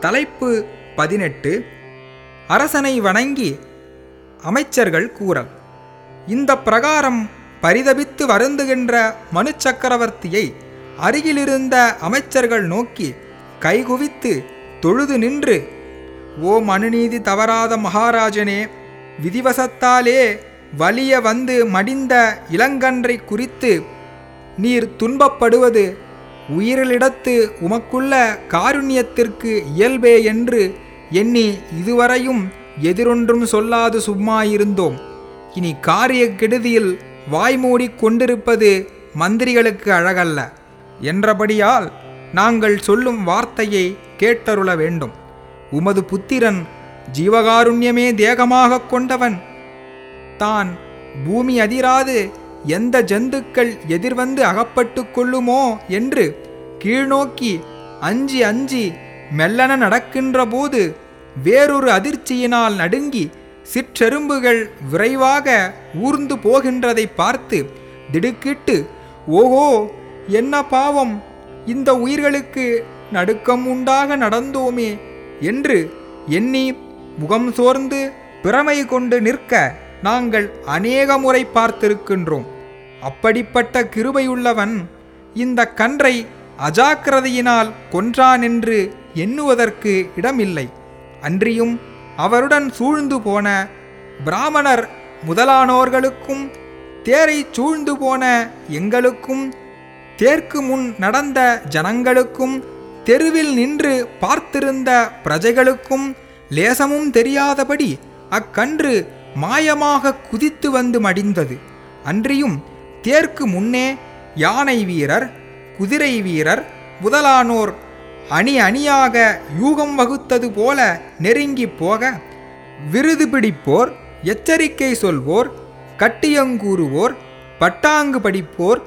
தலைப்பு பதினெட்டு அரசனை வணங்கி அமைச்சர்கள் கூறல். இந்த பிரகாரம் பரிதபித்து வருந்துகின்ற மனு சக்கரவர்த்தியை அருகிலிருந்த அமைச்சர்கள் நோக்கி கைகுவித்து தொழுது நின்று ஓ மனுநீதி தவறாத மகாராஜனே விதிவசத்தாலே வலிய வந்து மடிந்த இளங்கன்றை குறித்து நீர் துன்பப்படுவது உயிரிலிடத்து உமக்குள்ள காருண்யத்திற்கு இயல்பே என்று எண்ணி இதுவரையும் எதிரொன்றும் சொல்லாது சும்மாயிருந்தோம். இனி காரிய கெடுதியில் வாய்மூடி கொண்டிருப்பது மந்திரிகளுக்கு அழகல்ல. என்றபடியால் நாங்கள் சொல்லும் வார்த்தையை கேட்டருள வேண்டும். உமது புத்திரன் ஜீவகாருண்யமே தேகமாகக் கொண்டவன். தான் பூமி அதிராது எந்த ஜந்துக்கள் எதிர்வந்து அகப்பட்டு கொள்ளுமோ என்று கீழ்நோக்கி அஞ்சி அஞ்சி மெல்லன நடக்கின்ற போது வேறொரு அதிர்ச்சியினால் நடுங்கி சிற்றெரும்புகள் விரைவாக ஊர்ந்து போகின்றதை பார்த்து திடுக்கிட்டு ஓஹோ என்ன பாவம்! இந்த உயிர்களுக்கு நடுக்கம் உண்டாக நடந்தோமே என்று எண்ணி முகம் சோர்ந்து பிரமை கொண்டு நிற்க நாங்கள் அநேக முறை பார்த்திருக்கின்றோம். அப்படிப்பட்ட கிருபையுள்ளவன் இந்த கன்றை அஜாக்கிரதையினால் கொன்றான் என்று எண்ணுவதற்கு இடமில்லை. அன்றியும் அவருடன் சூழ்ந்து போன பிராமணர் முதலானோர்களுக்கும் தேரை சூழ்ந்து போன எங்களுக்கும் தேர்க்கு முன் நடந்த ஜனங்களுக்கும் தெருவில் நின்று பார்த்திருந்த பிரஜைகளுக்கும் லேசமும் தெரியாதபடி அக்கன்று மாயமாக குதித்து வந்து மடிந்தது. அன்றியும் தேர்க்கு முன்னே யானை வீரர் குதிரை வீரர் முதலானோர் அணி அணியாக யூகம் வகுத்தது போல நெருங்கி போக விருது பிடிப்போர் எச்சரிக்கை சொல்வோர் கட்டியங்கூறுவோர் பட்டாங்கு படிப்போர்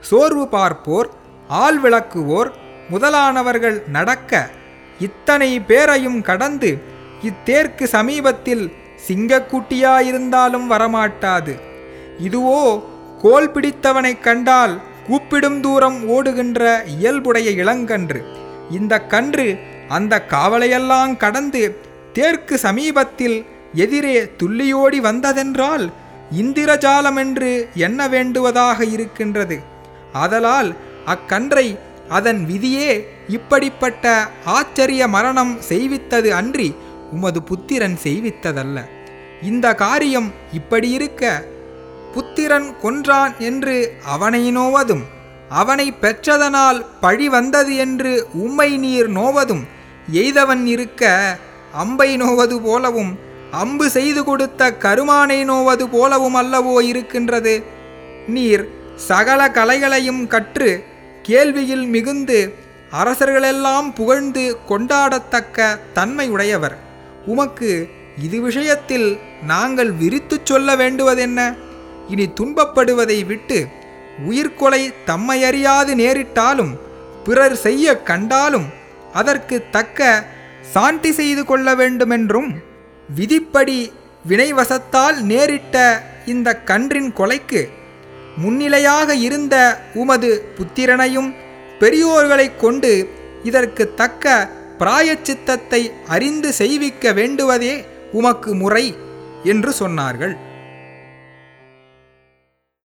சோர்வு பார்ப்போர் ஆள் விளக்குவோர் முதலானவர்கள் நடக்க இத்தனை பேரையும் கடந்து இத்தேர்க்கு சமீபத்தில் சிங்கக்குட்டியாயிருந்தாலும் வரமாட்டாது. இதுவோ கோல் பிடித்தவனைக் கண்டால் கூப்பிடும் தூரம் ஓடுகின்ற இயல்புடைய இளங்கன்று. இந்த கன்று அந்த காவலையெல்லாம் கடந்து தேற்கு சமீபத்தில் எதிரே துள்ளியோடி வந்ததென்றால் இந்திரஜாலமென்று எண்ண வேண்டுவதாக இருக்கின்றது? ஆதலால் அக்கன்றை அதன் விதியே இப்படிப்பட்ட ஆச்சரிய மரணம் செய்வித்தது அன்றி உமது புத்திரன் செய்வித்ததல்ல. இந்த காரியம் இப்படி இருக்க புத்திரன் கொன்றான் என்று அவனை நோவதும் அவனை பெற்றதனால் பழி வந்தது என்று உம்மை நீர் நோவதும் எய்தவன் இருக்க அம்பை நோவது போலவும் அம்பு செய்து கொடுத்த கருமானை நோவது போலவும் அல்லவோ இருக்கின்றது. நீர் சகல கலைகளையும் கற்று கேள்வியில் மிகுந்து அரசர்களெல்லாம் புகழ்ந்து கொண்டாடத்தக்க தன்மையுடையவர். உமக்கு இது விஷயத்தில் நாங்கள் விரித்துச் சொல்ல வேண்டுவதென்ன? இனி துன்பப்படுவதை விட்டு உயிர்கொலை தம்மையறியாது நேரிட்டாலும் பிறர் செய்ய கண்டாலும் அதற்கு தக்க சாந்தி செய்து கொள்ள வேண்டுமென்றும் விதிப்படி வினைவசத்தால் நேரிட்ட இந்த கன்றின் கொலைக்கு முன்னிலையாக இருந்த உமது புத்திரனையும் பெரியோர்களைக் கொண்டு இதற்கு தக்க பிராயச்சித்தத்தை அறிந்து செய்விக்க வேண்டுவதே உமக்கு முறை என்று சொன்னார்கள்.